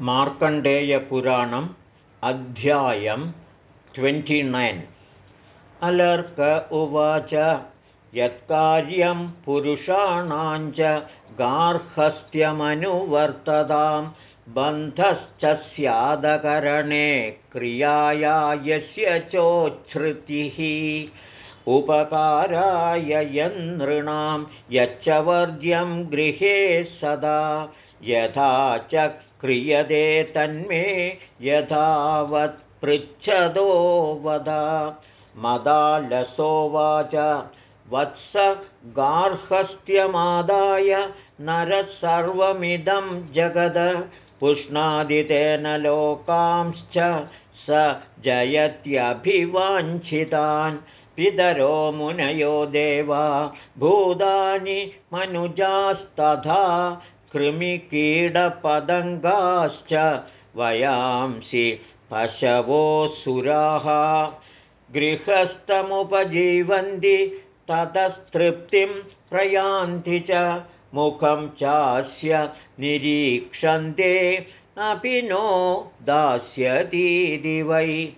मार्कण्डेयपुराणम् अध्यायं ट्वेण्टिनैन् अलर्क उवाच यत्कार्यं पुरुषाणाञ्च गार्हस्थ्यमनुवर्ततां बन्धश्च स्यादकरणे क्रियाया यस्य चोच्छ्रुतिः। उपकाराय यनृणां यच्च वर्ज्यं गृहे सदा यथा च क्रियते तन्मे यथावत् पृच्छदो वद। मदालसोवाच। वत्स गार्हस्थ्यमादाय नरः सर्वमिदं जगद। पुष्णादितेन लोकांश्च स जयत्यभिवाञ्छितान्। पितरो मुनयो देवा। भूतानि मनुजास्तथा कृमिकीडपदङ्गाश्च वयांसि पशवोऽसुराः गृहस्थमुपजीवन्ति ततस्तृप्तिं प्रयान्ति च मुखं चास्य निरीक्षन्ते अपि नो दास्यतीति वै।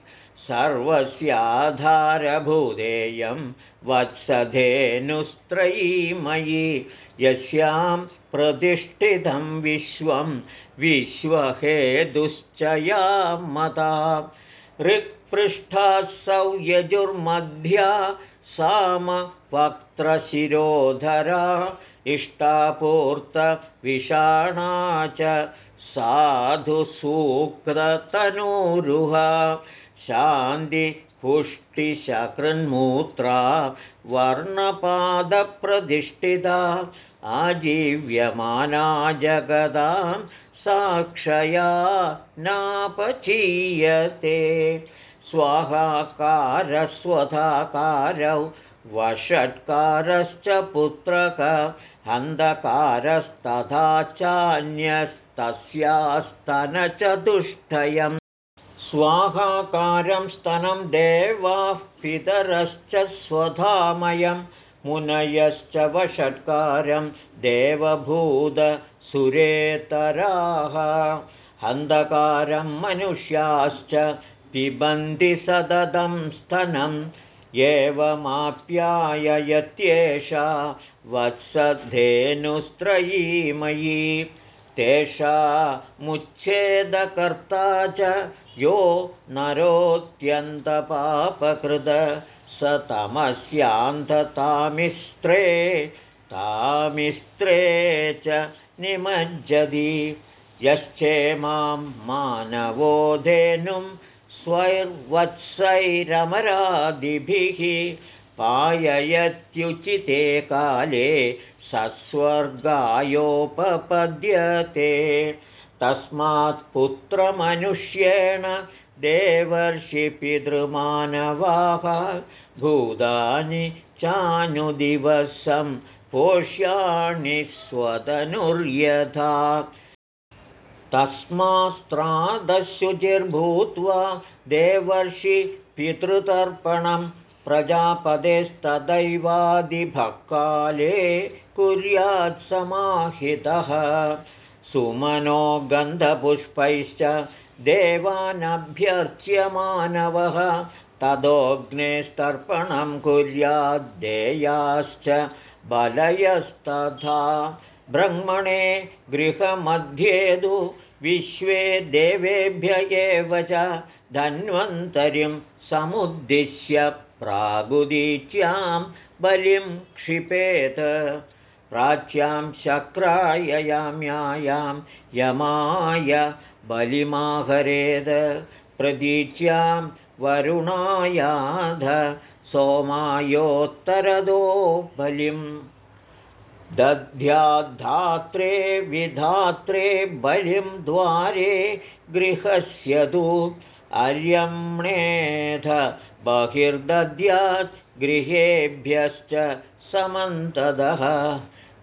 सर्वस्याधारभूतेयं वत्सधेनुस्त्रयीमयि यस्यां प्रतिष्ठितं विश्वं विश्वहेदुश्च या मता। ऋक्पृष्ठासौ यजुर्मध्या सामवक्त्रशिरोधरा इष्टापूर्तविषाणा च साधुसूक्ततनूरुहा शान्तिपुष्टिशकृन्मूत्रा वर्णपादप्रतिष्ठिता आजीव्यमाना जगदां साक्षया नापचीयते। स्वाहाकारस्वधाकारौ वषट्कारश्च पुत्रक अन्धकारस्तथा चान्यस्तस्यास्तनचतुष्टयम् स्वाहाकारं स्तनं देवाः पितरश्च स्वधामयम् मुनयश्च वषट्कारं देवभूतसुरेतराः अन्धकारं मनुष्याश्च पिबन्ति सततं स्तनम् एवमाप्याययत्येषा वत्सधेनुस्त्रयीमयी तेषा मुच्छेदकर्ता च यो नरोऽत्यन्तपापकृत स तमस्यान्धतामिस्त्रे तामिस्त्रे च निमज्जति। यश्चेमां मानवोधेनुं स्वैर्वत्सैरमरादिभिः पाययत्युचिते काले सस्वर्गायोपपद्यते। तस्मात् पुत्रमनुष्येण देवर्षिपितृमानवाः भूतानि चानुदिवसं पोष्याणि स्वतनुर्यथा। तस्मास्त्रादशुचिर्भूत्वा देवर्षि पितृतर्पणं प्रजापदेस्तदैवादिभक्काले कुर्यात्समाहितः सुमनो गन्धपुष्पैश्च देवानभ्यर्च्यमानवः तदोऽग्नेस्तर्पणं कुर्याद्देयाश्च बलयस्तथा। ब्रह्मणे गृहमध्येदु विश्वे देवेभ्य एव च धन्वन्तरिं समुद्दिश्य प्रागुदीच्यां बलिं क्षिपेत प्राच्यां शक्राययाम्यायां यमाय बलिमाहरेद प्रतीच्यां वरुणायाध सोमायोत्तरदो बलिम् दध्याद्धात्रे विधात्रे बलिं द्वारे गृहस्य तु अर्यम्णेध बहिर्दद्यात् गृहेभ्यश्च समन्तदः।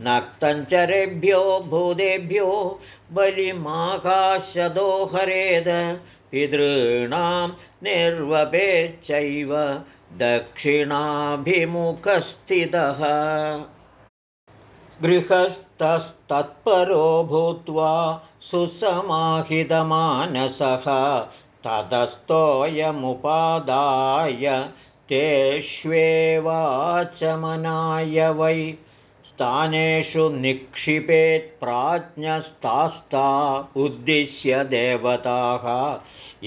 नक्तञ्चरेभ्यो भूतेभ्यो बलिमाकाशदो हरेद पितॄणां निर्वपेच्चैव दक्षिणाभिमुखस्थितः। गृहस्थस्तत्परो भूत्वा सुसमाहितमानसः ततस्तोऽयमुपादाय तेष्वेवाचमनाय वै। स्थानेषु निक्षिपेत् प्राज्ञस्तास्ता उद्दिश्य देवताः।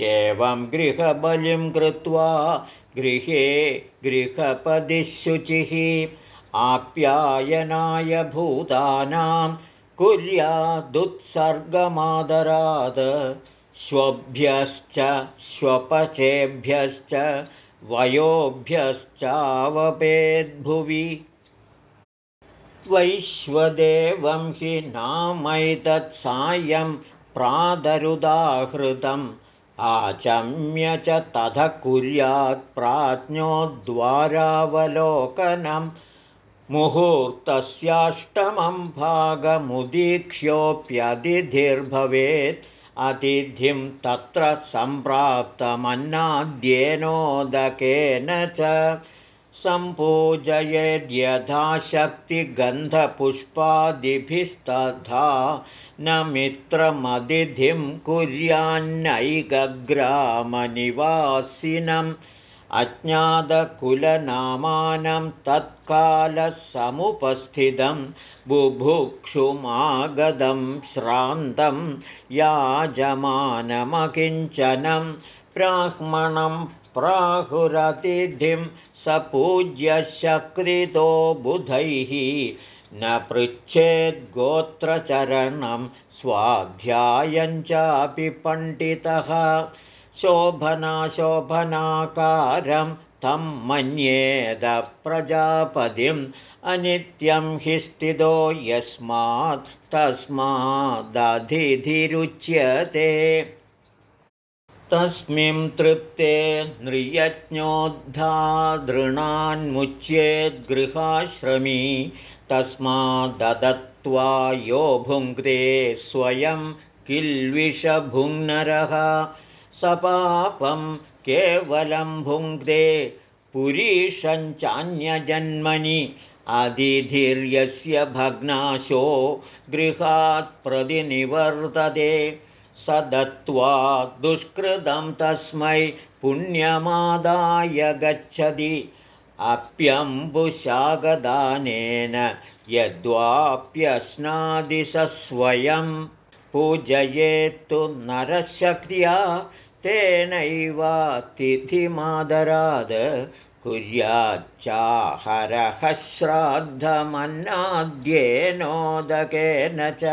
एवं गृहबलिं कृत्वा गृहे गृहपदिशुचिः। आप्यायनाय भूतानां कुर्यादुत्सर्गमादरात् स्वभ्यश्च स्वपचेभ्यश्च वयोभ्यश्चावपेद्भुवि वैश्वदेवं हि नामैतत्सायं प्रादरुदाहृतम्। आचम्य च तथ कुर्यात् प्राज्ञोद्वारावलोकनं। मुहूर्तस्याष्टमं भागमुदीक्ष्योऽप्यतिथिर्भवेत् अतिथिं तत्र सम्प्राप्तमन्नाद्येनोदकेन च सम्पूजयेद्यथाशक्तिगन्धपुष्पादिभिस्तथा न मित्रमतिथिं कुर्यान्नैकग्रामनिवासिनम् अज्ञातकुलनामानं तत्कालसमुपस्थितं बुभुक्षुमागदं श्रान्तं याजमानमकिञ्चनं ब्राह्मणं प्राहुरतिथिं स पूज्यशक्रितो बुधैः न पृच्छेद्गोत्रचरणं स्वाध्यायञ्चापि पण्डितः शोभनाशोभनाकारं तं मन्येदप्रजापतिम् अनित्यं हि स्थितो यस्मात् तस्मादधिधिरुच्यते। तस्मिं तृप्ते नृयज्ञोद्धादृणान्मुच्येद्गृहाश्रमी तस्माददत्त्वा यो भुङ्क्ते स्वयं किल्विषभुङ्नरः सपापं केवलं भुङ्क्ते पुरीशञ्चान्यजन्मनि अधिधिर्यस्य भग्नाशो गृहात् प्रतिनिवर्तते स दत्त्वा दुष्कृतं तस्मै पुण्यमादाय गच्छति अप्यम्बुशागदानेन यद्वाप्यश्नादिशस्वयं पूजयेत्तु नरशक्रिया तेनैवातिथिमादराद कुर्याच्चाहरः श्राद्धमन्नाद्येनोदकेन च।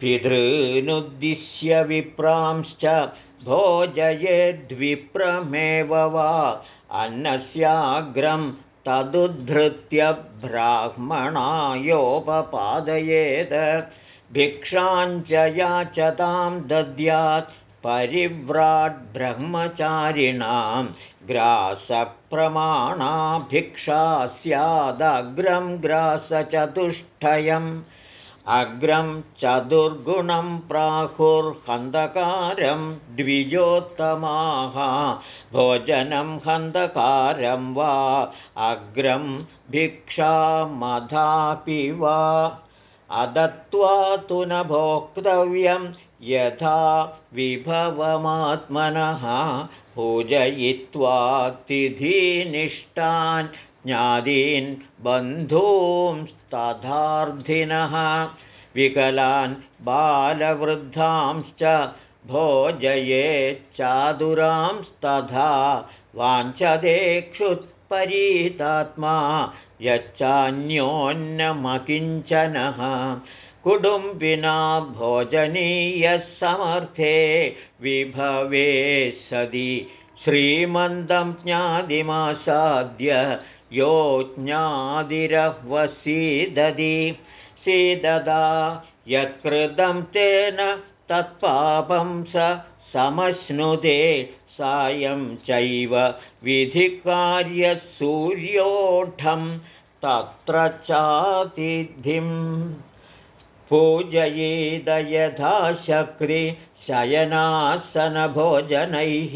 पितॄनुद्दिश्य विप्रांश्च भोजयेद्विप्रमेव वा अन्नस्याग्रं तदुद्धृत्य ब्राह्मणायोपपादयेत्। भिक्षाञ्च याचतां दद्यात् परिव्राड्ब्रह्मचारिणां ग्रासप्रमाणाभिक्षा स्यादग्रं ग्रासचतुष्टयम्। अग्रं चतुर्गुणं प्राहुर्हन्धकारं द्विजोत्तमाः। भोजनं हन्धकारं वा? अग्रं भिक्षामधापि वा? अदत्त्वा तु न भोक्तव्यं यथा विभवमात्मनः पूजयित्वा तिथिनिष्ठान् ज्ञादीन् बन्धूंस्तथार्थिनः विकलान् बालवृद्धांश्च भोजयेच्चादुरांस्तथा वाञ्छदेक्षुत्परीतात्मा यच्चान्योन्नमकिञ्चनः कुटुम्बिना भोजनीयः समर्थे विभवे सदि श्रीमन्दं ज्ञादिमासाद्य यो ज्ञादिरह्वसीदधि सीददा यत्कृतं तेन तत्पापं स समश्नुते सायं चैव विधिकार्यसूर्योढं तत्र चातिथिं पूजयेद यथा शक्रिशयनासनभोजनैः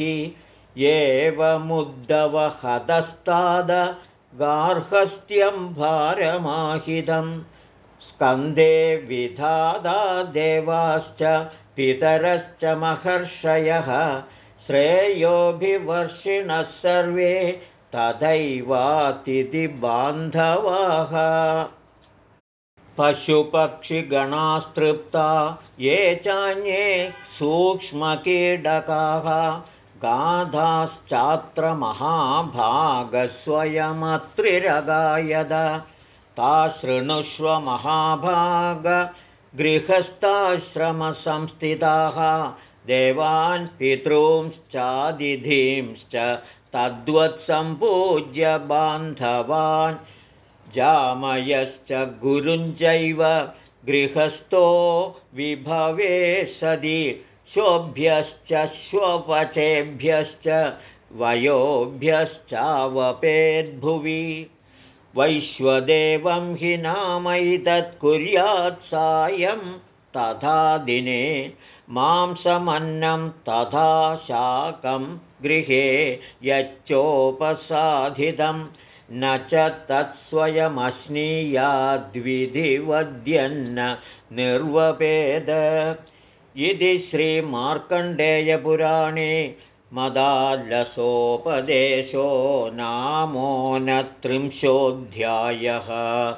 एवमुद्धवहतस्ताद गार्हस्थ्यं भारमाहितं स्कन्धे विधादा देवाश्च पितरश्च महर्षयः श्रेयोभिवर्षिणः सर्वे तथैवातिथिबान्धवाः पशुपक्षिगणास्तृप्ता ये चान्ये सूक्ष्मकीडकाः गाधाश्चात्र महाभागस्वयमत्रिरगायद ता शृणुष्व महाभागगृहस्थाश्रमसंस्थिताः देवान् पितॄंश्चादिधींश्च तद्वत्सम्पूज्य बान्धवान् जामयश्च गुरुञ्चैव गृहस्थो विभवे सदि शोभ्यश्च श्वपचेभ्यश्च वयोभ्यश्चावपेद्भुवि। वैश्वदेवं हि नामैतत्कुर्यात् सायं तथा दिने मांसमन्नं तथा शाकं गृहे यच्चोपसाधितं न च तत्स्वयमश्नीयाद्विधिवद्यन्न निर्वपेद। इति श्रीमार्कण्डेयपुराणे मदालसोपदेशो नामोनत्रिंशोऽध्यायः।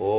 ओ